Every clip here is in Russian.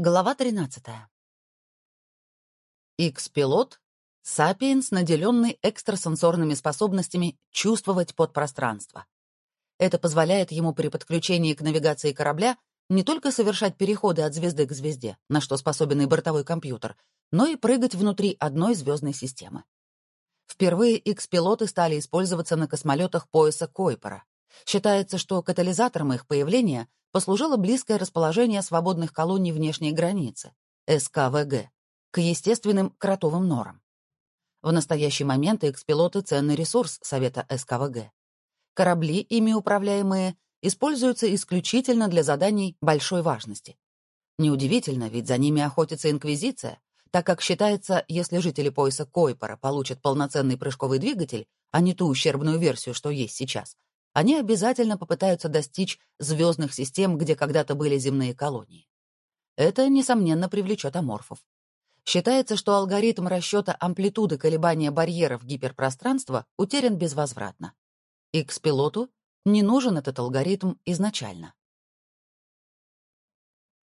Глава 13. Икс-пилот — сапиенс, наделенный экстрасенсорными способностями чувствовать подпространство. Это позволяет ему при подключении к навигации корабля не только совершать переходы от звезды к звезде, на что способен и бортовой компьютер, но и прыгать внутри одной звездной системы. Впервые Икс-пилоты стали использоваться на космолетах пояса Койпера. Считается, что катализатором их появления послужило близкое расположение свободных колоний внешней границы, СКВГ, к естественным кротовым норам. В настоящий момент экспилоты — ценный ресурс Совета СКВГ. Корабли, ими управляемые, используются исключительно для заданий большой важности. Неудивительно, ведь за ними охотится Инквизиция, так как считается, если жители пояса Койпора получат полноценный прыжковый двигатель, а не ту ущербную версию, что есть сейчас, они обязательно попытаются достичь звездных систем, где когда-то были земные колонии. Это, несомненно, привлечет аморфов. Считается, что алгоритм расчета амплитуды колебания барьеров гиперпространства утерян безвозвратно. X-пилоту не нужен этот алгоритм изначально.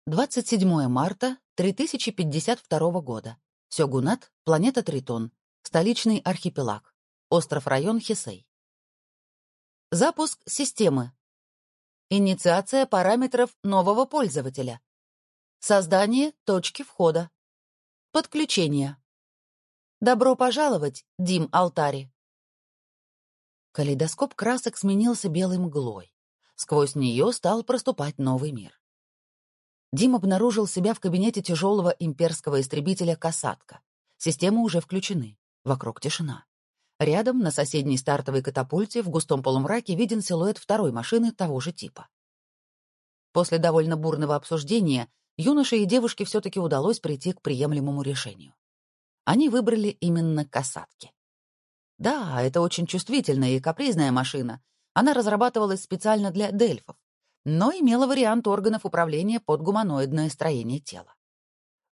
27 марта 3052 года. Сёгунат, планета Тритон, столичный архипелаг, остров-район Хисей. Запуск системы. Инициация параметров нового пользователя. Создание точки входа. Подключение. Добро пожаловать, Дим Алтари. Калейдоскоп красок сменился белой мглой. Сквозь нее стал проступать новый мир. Дим обнаружил себя в кабинете тяжелого имперского истребителя «Касатка». Системы уже включены. Вокруг тишина. Рядом, на соседней стартовой катапульте, в густом полумраке виден силуэт второй машины того же типа. После довольно бурного обсуждения юноше и девушке все-таки удалось прийти к приемлемому решению. Они выбрали именно касатки. Да, это очень чувствительная и капризная машина. Она разрабатывалась специально для дельфов, но имела вариант органов управления под гуманоидное строение тела.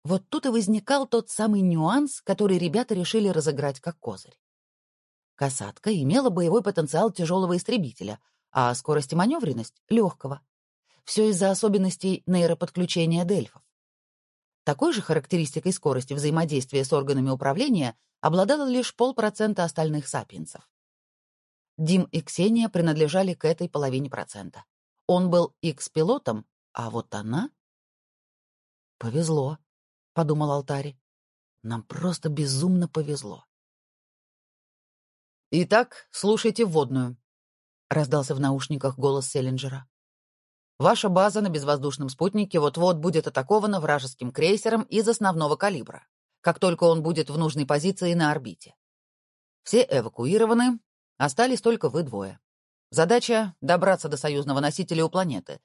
Вот тут и возникал тот самый нюанс, который ребята решили разыграть как козырь. Касатка имела боевой потенциал тяжелого истребителя, а скорость и маневренность — легкого. Все из-за особенностей нейроподключения дельфов. Такой же характеристикой скорости взаимодействия с органами управления обладало лишь полпроцента остальных сапиенсов. Дим и Ксения принадлежали к этой половине процента. Он был X-пилотом, а вот она... «Повезло», — подумал Алтари. «Нам просто безумно повезло». «Итак, слушайте вводную», — раздался в наушниках голос Селлинджера. «Ваша база на безвоздушном спутнике вот-вот будет атакована вражеским крейсером из основного калибра, как только он будет в нужной позиции на орбите. Все эвакуированы, остались только вы двое. Задача — добраться до союзного носителя у планеты.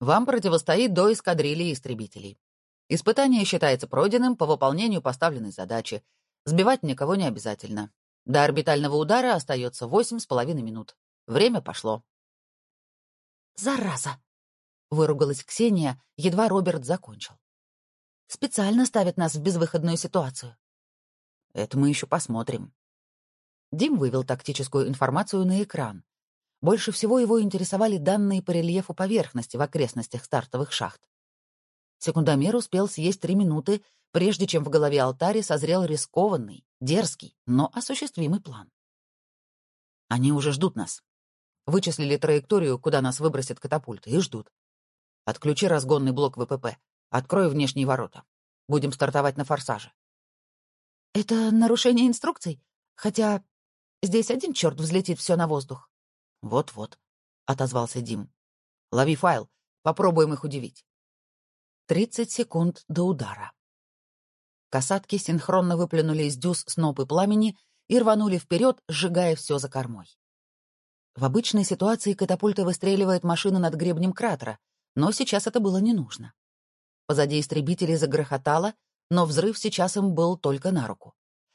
Вам противостоит до эскадрильи истребителей. Испытание считается пройденным по выполнению поставленной задачи. Сбивать никого не обязательно. До орбитального удара остается восемь с половиной минут. Время пошло. «Зараза!» — выругалась Ксения, едва Роберт закончил. «Специально ставят нас в безвыходную ситуацию». «Это мы еще посмотрим». Дим вывел тактическую информацию на экран. Больше всего его интересовали данные по рельефу поверхности в окрестностях стартовых шахт. Секундомер успел съесть три минуты, прежде чем в голове алтари созрел рискованный, дерзкий, но осуществимый план. Они уже ждут нас. Вычислили траекторию, куда нас выбросят катапульты, и ждут. Отключи разгонный блок ВПП. Открой внешние ворота. Будем стартовать на форсаже. Это нарушение инструкций? Хотя здесь один черт взлетит все на воздух. Вот-вот, — отозвался Дим. Лови файл, попробуем их удивить. Тридцать секунд до удара. Касатки синхронно выплюнули из дюз снопы пламени и рванули вперед, сжигая все за кормой. В обычной ситуации катапульта выстреливает машину над гребнем кратера, но сейчас это было не нужно. Позади истребителей загрохотало, но взрыв сейчас им был только на руку.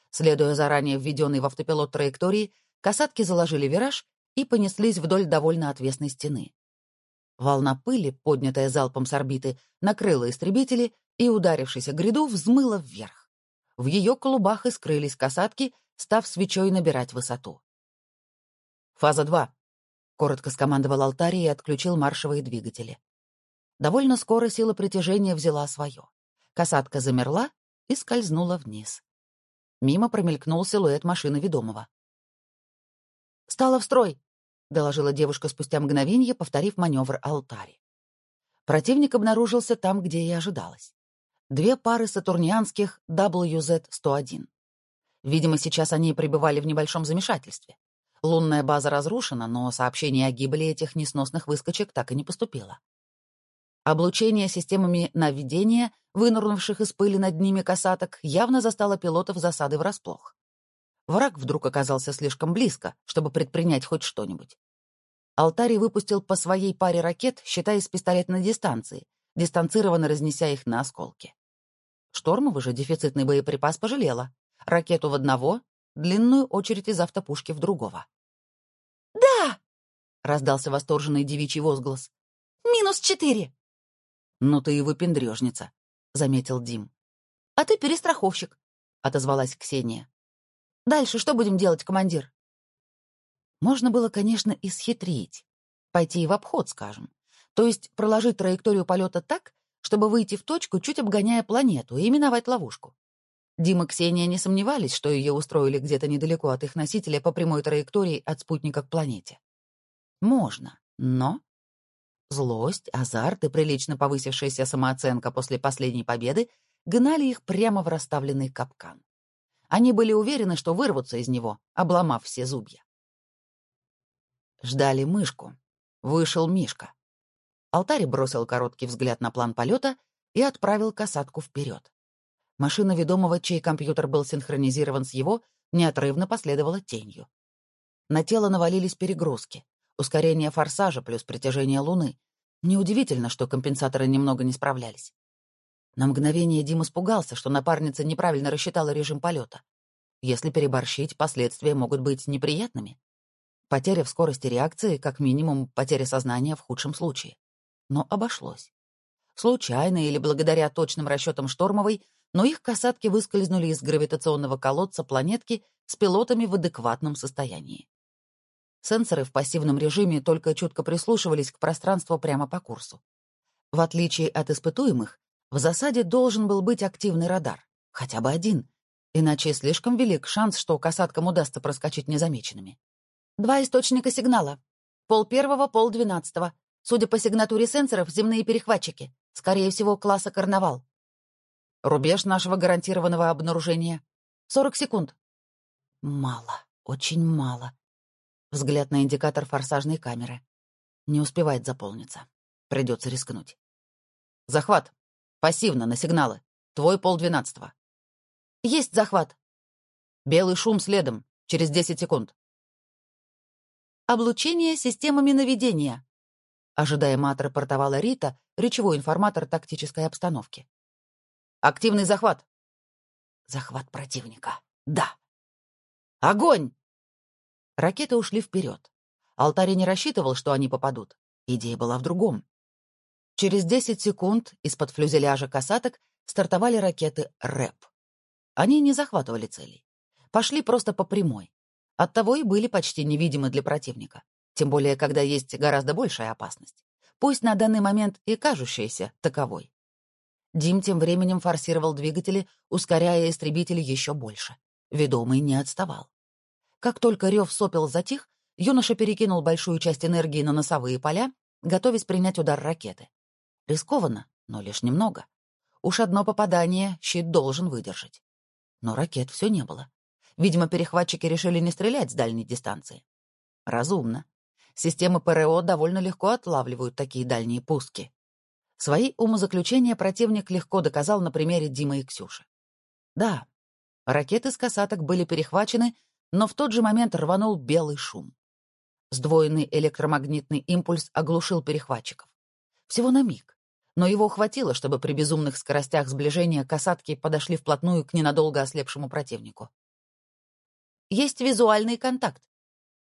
Следуя заранее введенной в автопилот траектории, касатки заложили вираж и понеслись вдоль довольно отвесной стены. Волна пыли, поднятая залпом с орбиты, накрыла истребители и, ударившись о гряду, взмыла вверх. В ее клубах и скрылись касатки, став свечой набирать высоту. «Фаза 2», — коротко скомандовал алтарь и отключил маршевые двигатели. Довольно скоро сила притяжения взяла свое. Касатка замерла и скользнула вниз. Мимо промелькнул силуэт машины ведомого. «Стала в строй!» — доложила девушка спустя мгновенье, повторив маневр алтари. Противник обнаружился там, где и ожидалось. Две пары сатурнианских WZ-101. Видимо, сейчас они пребывали в небольшом замешательстве. Лунная база разрушена, но сообщение о гибели этих несносных выскочек так и не поступило. Облучение системами наведения, вынурнувших из пыли над ними касаток, явно застало пилотов засады врасплох. Враг вдруг оказался слишком близко, чтобы предпринять хоть что-нибудь. Алтарий выпустил по своей паре ракет, считая из пистолетной дистанции, дистанцированно разнеся их на осколки. Штормова же дефицитный боеприпас пожалела. Ракету в одного, длинную очередь из автопушки в другого. «Да!» — раздался восторженный девичий возглас. «Минус четыре!» «Ну ты и выпендрежница», — заметил Дим. «А ты перестраховщик», — отозвалась Ксения. «Дальше что будем делать, командир?» Можно было, конечно, исхитрить. Пойти в обход, скажем. То есть проложить траекторию полета так, чтобы выйти в точку, чуть обгоняя планету, и именовать ловушку. Дима и Ксения не сомневались, что ее устроили где-то недалеко от их носителя по прямой траектории от спутника к планете. Можно, но Злость, азарт и прилично повысившаяся самооценка после последней победы гнали их прямо в расставленный капкан. Они были уверены, что вырвутся из него, обломав все зубья. Ждали мышку. Вышел Мишка. Алтарь бросил короткий взгляд на план полета и отправил касатку вперед. Машина ведомого, чей компьютер был синхронизирован с его, неотрывно последовала тенью. На тело навалились перегрузки, ускорение форсажа плюс притяжение Луны, Неудивительно, что компенсаторы немного не справлялись. На мгновение Дим испугался, что напарница неправильно рассчитала режим полета. Если переборщить, последствия могут быть неприятными. Потеря в скорости реакции, как минимум потеря сознания в худшем случае. Но обошлось. Случайно или благодаря точным расчетам Штормовой, но их касатки выскользнули из гравитационного колодца планетки с пилотами в адекватном состоянии. Сенсоры в пассивном режиме только чутко прислушивались к пространству прямо по курсу. В отличие от испытуемых, в засаде должен был быть активный радар, хотя бы один, иначе слишком велик шанс, что касаткам удастся проскочить незамеченными. Два источника сигнала. Пол первого, пол двенадцатого. Судя по сигнатуре сенсоров, земные перехватчики. Скорее всего, класса «Карнавал». Рубеж нашего гарантированного обнаружения. Сорок секунд. Мало, очень мало. Взгляд на индикатор форсажной камеры. Не успевает заполниться. Придется рискнуть. Захват. Пассивно, на сигналы. Твой полдвенадцатого. Есть захват. Белый шум следом. Через десять секунд. Облучение системами наведения. Ожидаемо отрапортовала Рита, речевой информатор тактической обстановки. Активный захват. Захват противника. Да. Огонь! Ракеты ушли вперед. Алтарь не рассчитывал, что они попадут. Идея была в другом. Через 10 секунд из-под флюзеляжа касаток стартовали ракеты РЭП. Они не захватывали целей. Пошли просто по прямой. Оттого и были почти невидимы для противника. Тем более, когда есть гораздо большая опасность. Пусть на данный момент и кажущаяся таковой. Дим тем временем форсировал двигатели, ускоряя истребители еще больше. Ведомый не отставал. Как только рев сопел затих, юноша перекинул большую часть энергии на носовые поля, готовясь принять удар ракеты. Рискованно, но лишь немного. Уж одно попадание щит должен выдержать. Но ракет все не было. Видимо, перехватчики решили не стрелять с дальней дистанции. Разумно. Системы ПРО довольно легко отлавливают такие дальние пуски. Свои умозаключения противник легко доказал на примере Димы и Ксюши. Да, ракеты с касаток были перехвачены но в тот же момент рванул белый шум. Сдвоенный электромагнитный импульс оглушил перехватчиков. Всего на миг. Но его хватило, чтобы при безумных скоростях сближения касатки подошли вплотную к ненадолго ослепшему противнику. Есть визуальный контакт.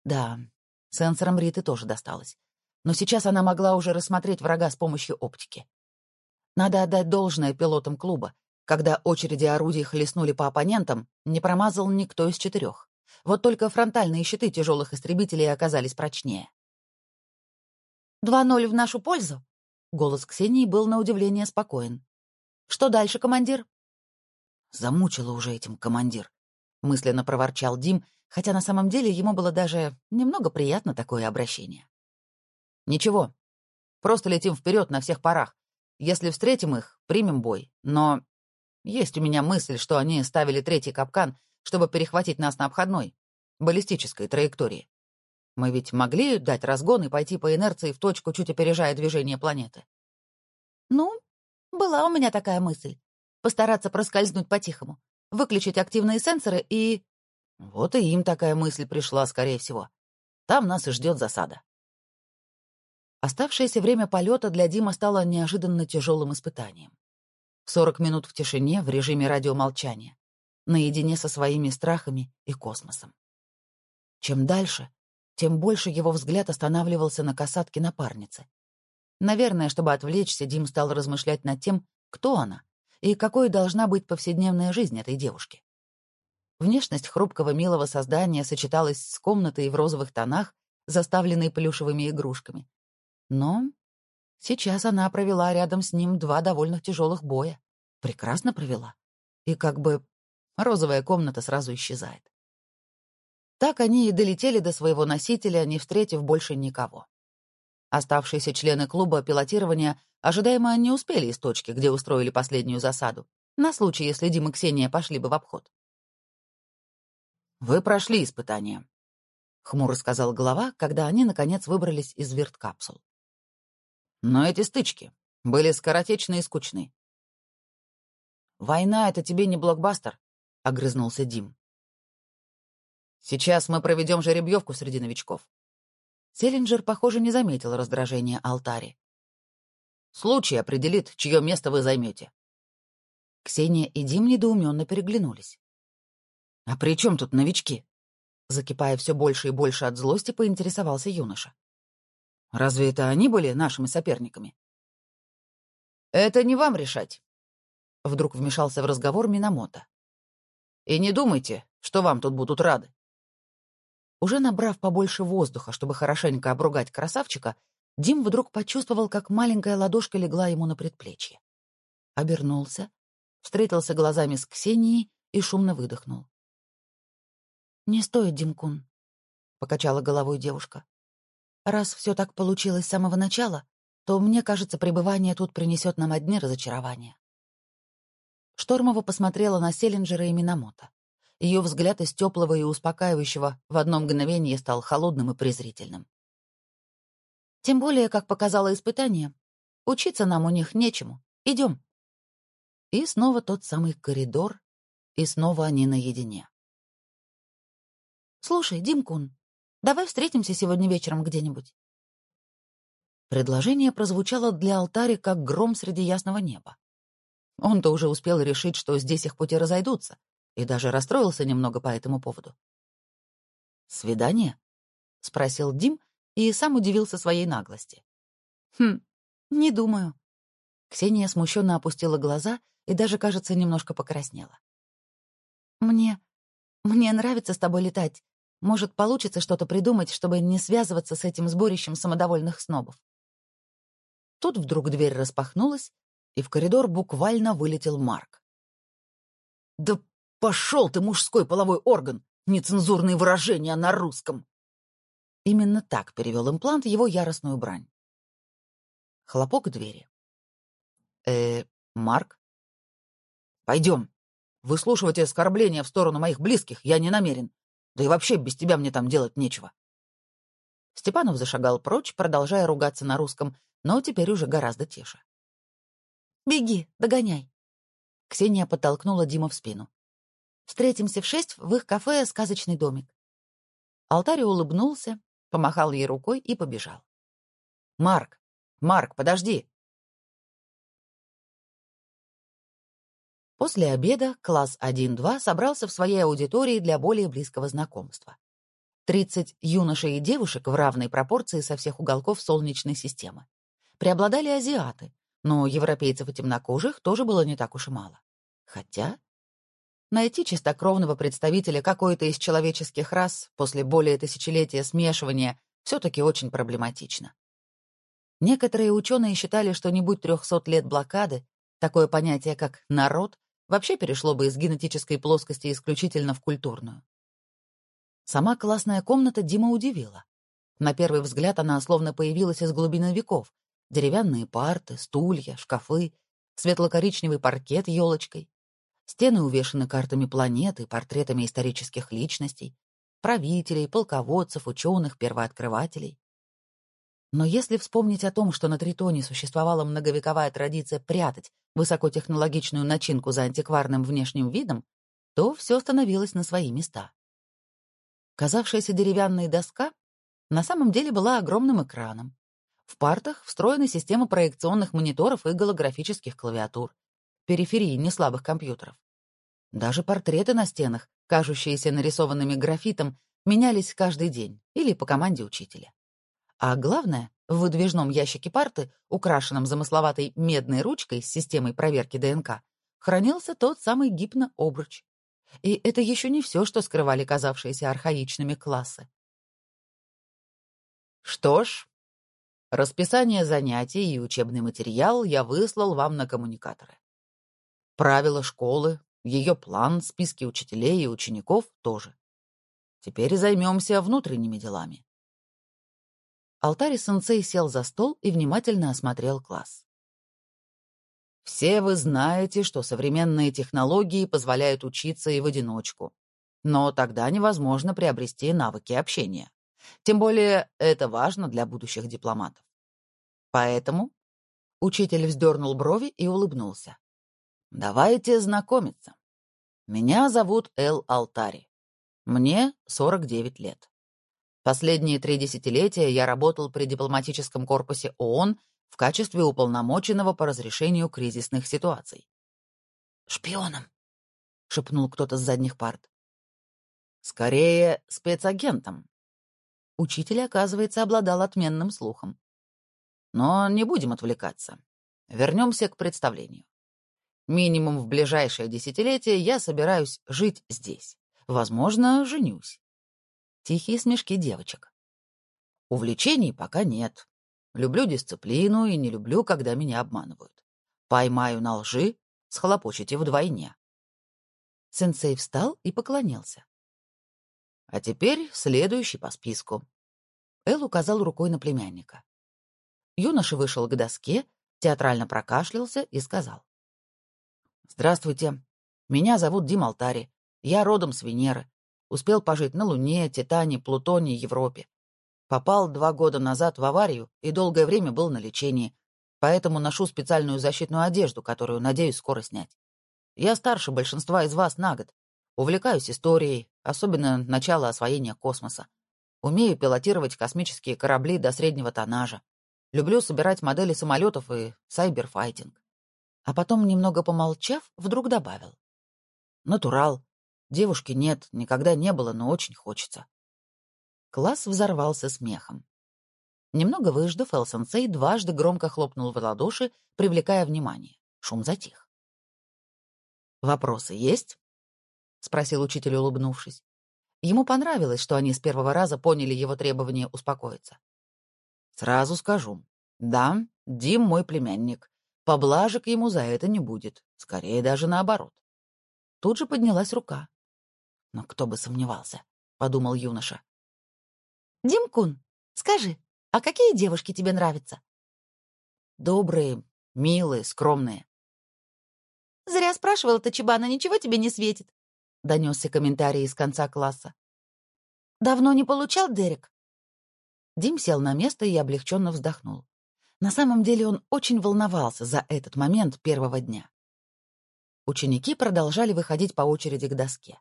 Да, сенсором Риты тоже досталось. Но сейчас она могла уже рассмотреть врага с помощью оптики. Надо отдать должное пилотам клуба. Когда очереди орудий хлестнули по оппонентам, не промазал никто из четырех. Вот только фронтальные щиты тяжелых истребителей оказались прочнее. «Два ноль в нашу пользу?» Голос Ксении был на удивление спокоен. Что дальше, командир? Замучила уже этим командир, мысленно проворчал Дим, хотя на самом деле ему было даже немного приятно такое обращение. Ничего, просто летим вперед на всех парах. Если встретим их, примем бой. Но есть у меня мысль, что они ставили третий капкан, чтобы перехватить нас на обходной, баллистической траектории. Мы ведь могли дать разгон и пойти по инерции в точку, чуть опережая движение планеты. Ну, была у меня такая мысль. Постараться проскользнуть по-тихому, выключить активные сенсоры и... Вот и им такая мысль пришла, скорее всего. Там нас и ждет засада. Оставшееся время полета для Дима стало неожиданно тяжелым испытанием. Сорок минут в тишине в режиме радиомолчания, наедине со своими страхами и космосом. Чем дальше, тем больше его взгляд останавливался на касатке напарницы. Наверное, чтобы отвлечься, Дим стал размышлять над тем, кто она и какой должна быть повседневная жизнь этой девушки. Внешность хрупкого милого создания сочеталась с комнатой в розовых тонах, заставленной плюшевыми игрушками. Но сейчас она провела рядом с ним два довольно тяжелых боя. Прекрасно провела. И как бы розовая комната сразу исчезает. Так они и долетели до своего носителя, не встретив больше никого. Оставшиеся члены клуба пилотирования ожидаемо не успели из точки, где устроили последнюю засаду, на случай, если Дим и Ксения пошли бы в обход. «Вы прошли испытание», — хмуро сказал глава, когда они, наконец, выбрались из верткапсул. «Но эти стычки были скоротечны и скучны». «Война — это тебе не блокбастер», — огрызнулся Дим. Сейчас мы проведем жеребьевку среди новичков. Селлинджер, похоже, не заметил раздражения Алтари. Случай определит, чье место вы займете. Ксения и Дим недоуменно переглянулись. «А при чем тут новички?» Закипая все больше и больше от злости, поинтересовался юноша. «Разве это они были нашими соперниками?» «Это не вам решать», — вдруг вмешался в разговор Минамото. «И не думайте, что вам тут будут рады. Уже набрав побольше воздуха, чтобы хорошенько обругать красавчика, Дим вдруг почувствовал, как маленькая ладошка легла ему на предплечье. Обернулся, встретился глазами с Ксенией и шумно выдохнул. «Не стоит, Димкун», — покачала головой девушка. «Раз все так получилось с самого начала, то, мне кажется, пребывание тут принесет нам одни разочарования». Штормова посмотрела на Селлинджера и Минамото. Ее взгляд из теплого и успокаивающего в одно мгновение стал холодным и презрительным. Тем более, как показало испытание, учиться нам у них нечему. Идем. И снова тот самый коридор, и снова они наедине. «Слушай, Димкун, давай встретимся сегодня вечером где-нибудь». Предложение прозвучало для алтаря как гром среди ясного неба. Он-то уже успел решить, что здесь их пути разойдутся, и даже расстроился немного по этому поводу. «Свидание?» — спросил Дим и сам удивился своей наглости. «Хм, не думаю». Ксения смущенно опустила глаза и даже, кажется, немножко покраснела. «Мне... мне нравится с тобой летать. Может, получится что-то придумать, чтобы не связываться с этим сборищем самодовольных снобов». Тут вдруг дверь распахнулась, и в коридор буквально вылетел Марк. «Да Пошел ты, мужской половой орган! Нецензурные выражения на русском!» Именно так перевел имплант его яростную брань. Хлопок двери. э Марк?» «Пойдем. Выслушивать оскорбления в сторону моих близких я не намерен. Да и вообще без тебя мне там делать нечего». Степанов зашагал прочь, продолжая ругаться на русском, но теперь уже гораздо тише. «Беги, догоняй!» Ксения подтолкнула Дима в спину. Встретимся в шесть в их кафе «Сказочный домик». Алтарь улыбнулся, помахал ей рукой и побежал. «Марк! Марк, подожди!» После обеда класс 1-2 собрался в своей аудитории для более близкого знакомства. Тридцать юношей и девушек в равной пропорции со всех уголков Солнечной системы. Преобладали азиаты, но европейцев и темнокожих тоже было не так уж и мало. Хотя Найти чистокровного представителя какой-то из человеческих рас после более тысячелетия смешивания все-таки очень проблематично. Некоторые ученые считали, что не будь трехсот лет блокады, Такое понятие, как «народ», вообще перешло бы из генетической плоскости исключительно в культурную. Сама классная комната Дима удивила. На первый взгляд она словно появилась из глубины веков. Деревянные парты, стулья, шкафы, светло-коричневый паркет елочкой. Стены увешаны картами планеты, портретами исторических личностей, правителей, полководцев, ученых, первооткрывателей. Но если вспомнить о том, что на Тритоне существовала многовековая традиция прятать высокотехнологичную начинку за антикварным внешним видом, то все становилось на свои места. Казавшаяся деревянная доска на самом деле была огромным экраном. В партах встроена система проекционных мониторов и голографических клавиатур, периферии неслабых компьютеров. Даже портреты на стенах, кажущиеся нарисованными графитом, менялись каждый день или по команде учителя. А главное, в выдвижном ящике парты, украшенном замысловатой медной ручкой с системой проверки ДНК, хранился тот самый гипнообруч. И это еще не все, что скрывали казавшиеся архаичными классы. Что ж, расписание занятий и учебный материал я выслал вам на коммуникаторы. Правила школы, ее план, списки учителей и учеников тоже. Теперь займемся внутренними делами. Алтари-сенсей сел за стол и внимательно осмотрел класс. Все вы знаете, что современные технологии позволяют учиться и в одиночку. Но тогда невозможно приобрести навыки общения. Тем более это важно для будущих дипломатов. Поэтому учитель вздернул брови и улыбнулся. Давайте знакомиться. Меня зовут Эл Алтари. Мне 49 лет. Последние три десятилетия я работал при дипломатическом корпусе ООН в качестве уполномоченного по разрешению кризисных ситуаций. «Шпионом», — шепнул кто-то с задних парт. «Скорее, спецагентом». Учитель, оказывается, обладал отменным слухом. Но не будем отвлекаться. Вернемся к представлению. Минимум в ближайшее десятилетие я собираюсь жить здесь. Возможно, женюсь. Тихие смешки девочек. Увлечений пока нет. Люблю дисциплину и не люблю, когда меня обманывают. Поймаю на лжи, схлопочете вдвойне. Сенсей встал и поклонился. А теперь следующий по списку. Эл указал рукой на племянника. Юноша вышел к доске, театрально прокашлялся и сказал. «Здравствуйте. Меня зовут Дим Алтари. Я родом с Венеры. Успел пожить на Луне, Титане, Плутоне, Европе. Попал два года назад в аварию и долгое время был на лечении, поэтому ношу специальную защитную одежду, которую надеюсь скоро снять. Я старше большинства из вас на год. Увлекаюсь историей, особенно начало освоения космоса. Умею пилотировать космические корабли до среднего тоннажа. Люблю собирать модели самолетов и сайберфайтинг. А потом, немного помолчав, вдруг добавил. Натурал. Девушки нет, никогда не было, но очень хочется. Класс взорвался смехом. Немного выждав, Эл-сенсей дважды громко хлопнул в ладоши, привлекая внимание. Шум затих. «Вопросы есть?» — спросил учитель, улыбнувшись. Ему понравилось, что они с первого раза поняли его требование успокоиться. «Сразу скажу. Да, Дим мой племянник. Поблажек ему за это не будет. Скорее даже наоборот». Тут же поднялась рука. Но кто бы сомневался, — подумал юноша. «Димкун, скажи, а какие девушки тебе нравятся?» «Добрые, милые, скромные». «Зря спрашивала Тачибана, ничего тебе не светит», — донесся комментарий из конца класса. «Давно не получал, Дерек?» Дим сел на место и облегченно вздохнул. На самом деле он очень волновался за этот момент первого дня. Ученики продолжали выходить по очереди к доске.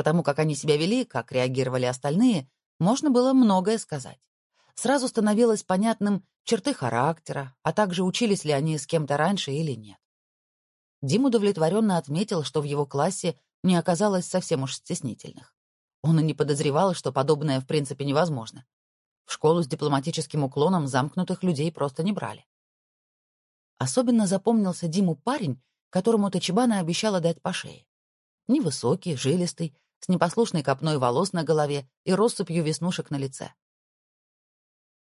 Потому как они себя вели, как реагировали остальные, можно было многое сказать. Сразу становилось понятным черты характера, а также учились ли они с кем-то раньше или нет. Дим удовлетворенно отметил, что в его классе не оказалось совсем уж стеснительных. Он и не подозревал, что подобное в принципе невозможно. В школу с дипломатическим уклоном замкнутых людей просто не брали. Особенно запомнился Диму парень, которому Тачибана обещала дать по шее. Невысокий, жилистый, с непослушной копной волос на голове и россыпью веснушек на лице.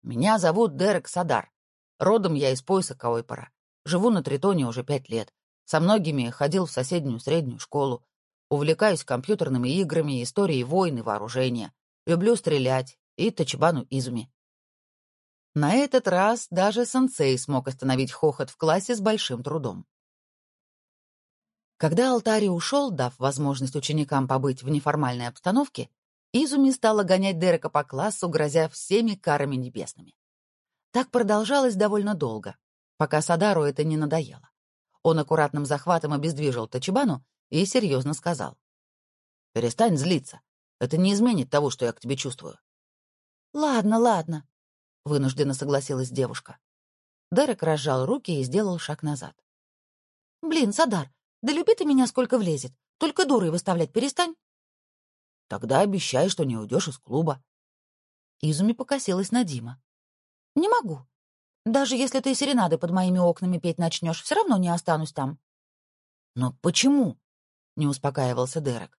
«Меня зовут Дерек Садар. Родом я из пояса Каойпора. живу на Тритоне уже пять лет. Со многими ходил в соседнюю среднюю школу. Увлекаюсь компьютерными играми, историей войн и вооружения. Люблю стрелять и Тачибану Изуми. На этот раз даже сенсей смог остановить хохот в классе с большим трудом. Когда Алтари ушел, дав возможность ученикам побыть в неформальной обстановке, Изуми стала гонять Дерека по классу, грозя всеми карами небесными. Так продолжалось довольно долго, пока Садару это не надоело. Он аккуратным захватом обездвижил Тачибану и серьезно сказал. «Перестань злиться. Это не изменит того, что я к тебе чувствую». «Ладно, ладно», — вынужденно согласилась девушка. Дерек разжал руки и сделал шаг назад. «Блин, Садар, да люби ты меня сколько влезет. Только дурой выставлять перестань. Тогда обещай, что не уйдешь из клуба. Изуми покосилась на Дима. Не могу. Даже если ты серенады под моими окнами петь начнешь, все равно не останусь там. Но почему? Не успокаивался Дерек.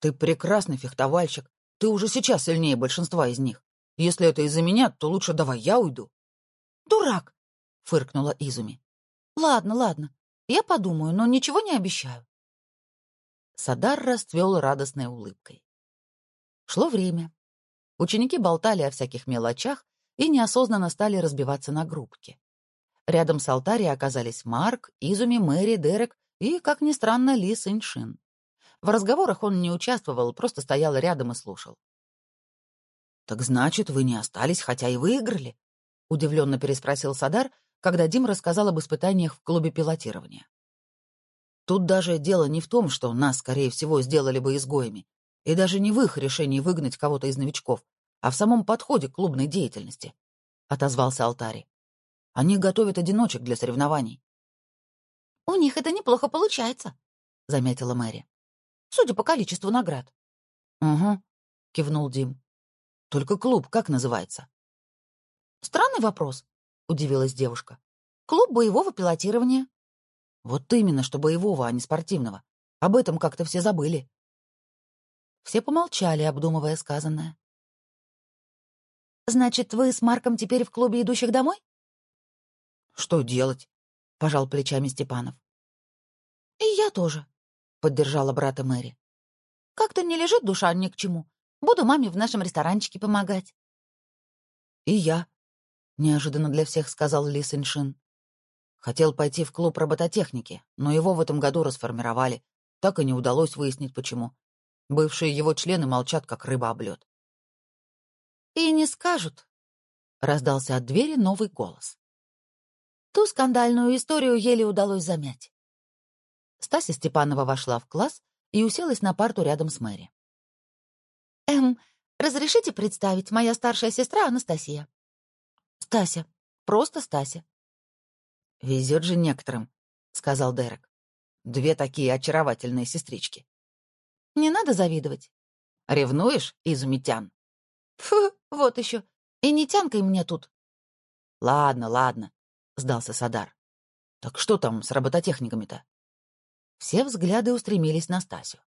Ты прекрасный фехтовальщик. Ты уже сейчас сильнее большинства из них. Если это из-за меня, то лучше давай я уйду. Дурак! фыркнула Изуми. Ладно, ладно. Я подумаю, но ничего не обещаю. Садар расцвел радостной улыбкой. Шло время. Ученики болтали о всяких мелочах и неосознанно стали разбиваться на группки. Рядом с алтарей оказались Марк, Изуми, Мэри, Дерек и, как ни странно, Ли Сэньшин. В разговорах он не участвовал, просто стоял рядом и слушал. «Так значит, вы не остались, хотя и выиграли?» — удивленно переспросил Садар, когда Дим рассказал об испытаниях в клубе пилотирования. Тут даже дело не в том, что нас, скорее всего, сделали бы изгоями, и даже не в их решении выгнать кого-то из новичков, а в самом подходе к клубной деятельности, — отозвался Алтари. Они готовят одиночек для соревнований. — У них это неплохо получается, — заметила Мэри. — Судя по количеству наград. — Угу, — кивнул Дим. — Только клуб как называется? — Странный вопрос, — удивилась девушка. «Клуб боевого пилотирования». «Вот именно, что боевого, а не спортивного. Об этом как-то все забыли». Все помолчали, обдумывая сказанное. «Значит, вы с Марком теперь в клубе идущих домой?» «Что делать?» — пожал плечами Степанов. «И я тоже», — поддержала брата Мэри. «Как-то не лежит душа ни к чему. Буду маме в нашем ресторанчике помогать». «И я», — неожиданно для всех сказал Ли Синшин. Хотел пойти в клуб робототехники, но его в этом году расформировали. Так и не удалось выяснить, почему. Бывшие его члены молчат, как рыба об лед. «И не скажут», — раздался от двери новый голос. Ту скандальную историю еле удалось замять. Стася Степанова вошла в класс и уселась на парту рядом с Мэри. «Эм, разрешите представить, моя старшая сестра Анастасия?» Стася. Просто Стася. Везет же некоторым, сказал Дерек. Две такие очаровательные сестрички. Не надо завидовать. Ревнуешь, изумитян? Фу, вот еще. И не тянкой мне тут. Ладно, ладно, сдался Садар. Так что там с робототехниками-то? Все взгляды устремились на Стасю.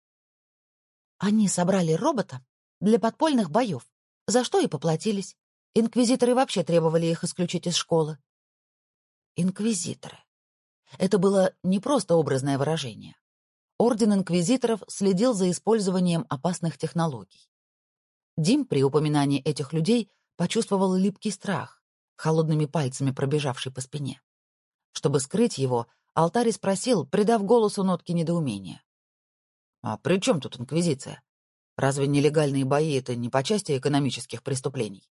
Они собрали робота для подпольных боев, за что и поплатились. Инквизиторы вообще требовали их исключить из школы. Инквизиторы. Это было не просто образное выражение. Орден инквизиторов следил за использованием опасных технологий. Дим при упоминании этих людей почувствовал липкий страх, холодными пальцами пробежавший по спине. Чтобы скрыть его, Алтарь спросил, придав голосу нотки недоумения. «А при чем тут инквизиция? Разве нелегальные бои — это не по части экономических преступлений?»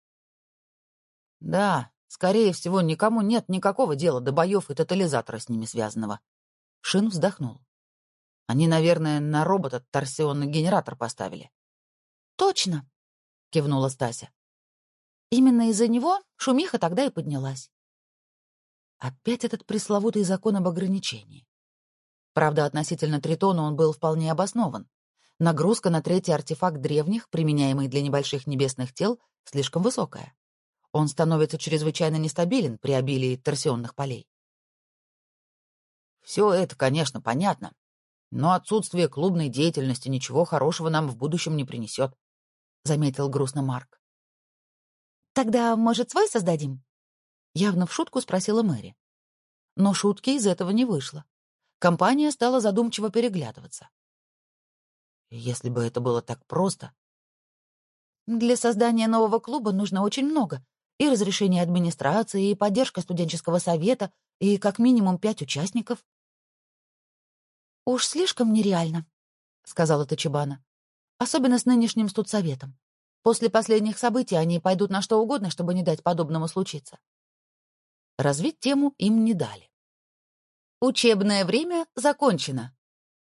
Да, скорее всего, никому нет никакого дела до боев и тотализатора с ними связанного. Шин вздохнул. Они, наверное, на робота торсионный генератор поставили. Точно, кивнула Стася. Именно из-за него шумиха тогда и поднялась. Опять этот пресловутый закон об ограничении. Правда, относительно Тритона он был вполне обоснован. Нагрузка на третий артефакт древних, применяемый для небольших небесных тел, слишком высокая он становится чрезвычайно нестабилен при обилии торсионных полей. Все это, конечно, понятно, но отсутствие клубной деятельности ничего хорошего нам в будущем не принесет, — заметил грустно Марк. «Тогда, может, свой создадим?» — явно в шутку спросила Мэри. но шутки из этого не вышло. Компания стала задумчиво переглядываться. Если бы это было так просто... Для создания нового клуба нужно очень много. И разрешение администрации, и поддержка студенческого совета, и как минимум пять участников. «Уж слишком нереально», — сказала Тачибана. «Особенно с нынешним студсоветом. После последних событий они пойдут на что угодно, чтобы не дать подобному случиться». Развить тему им не дали. Учебное время закончено.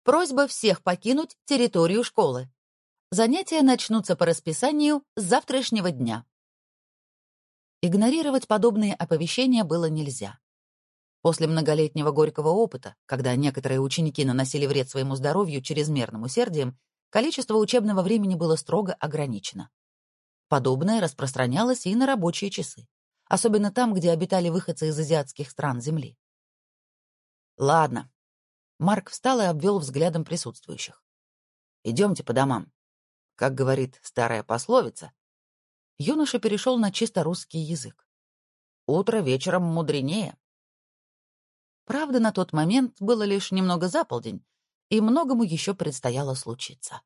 Просьба всех покинуть территорию школы. Занятия начнутся по расписанию с завтрашнего дня. Игнорировать подобные оповещения было нельзя. После многолетнего горького опыта, когда некоторые ученики наносили вред своему здоровью чрезмерным усердием, количество учебного времени было строго ограничено. Подобное распространялось и на рабочие часы, особенно там, где обитали выходцы из азиатских стран Земли. «Ладно». Марк встал и обвел взглядом присутствующих. «Идемте по домам. Как говорит старая пословица». Юноша перешел на чисто русский язык. «Утро вечером мудренее». Правда, на тот момент было лишь немного за полдень, и многому еще предстояло случиться.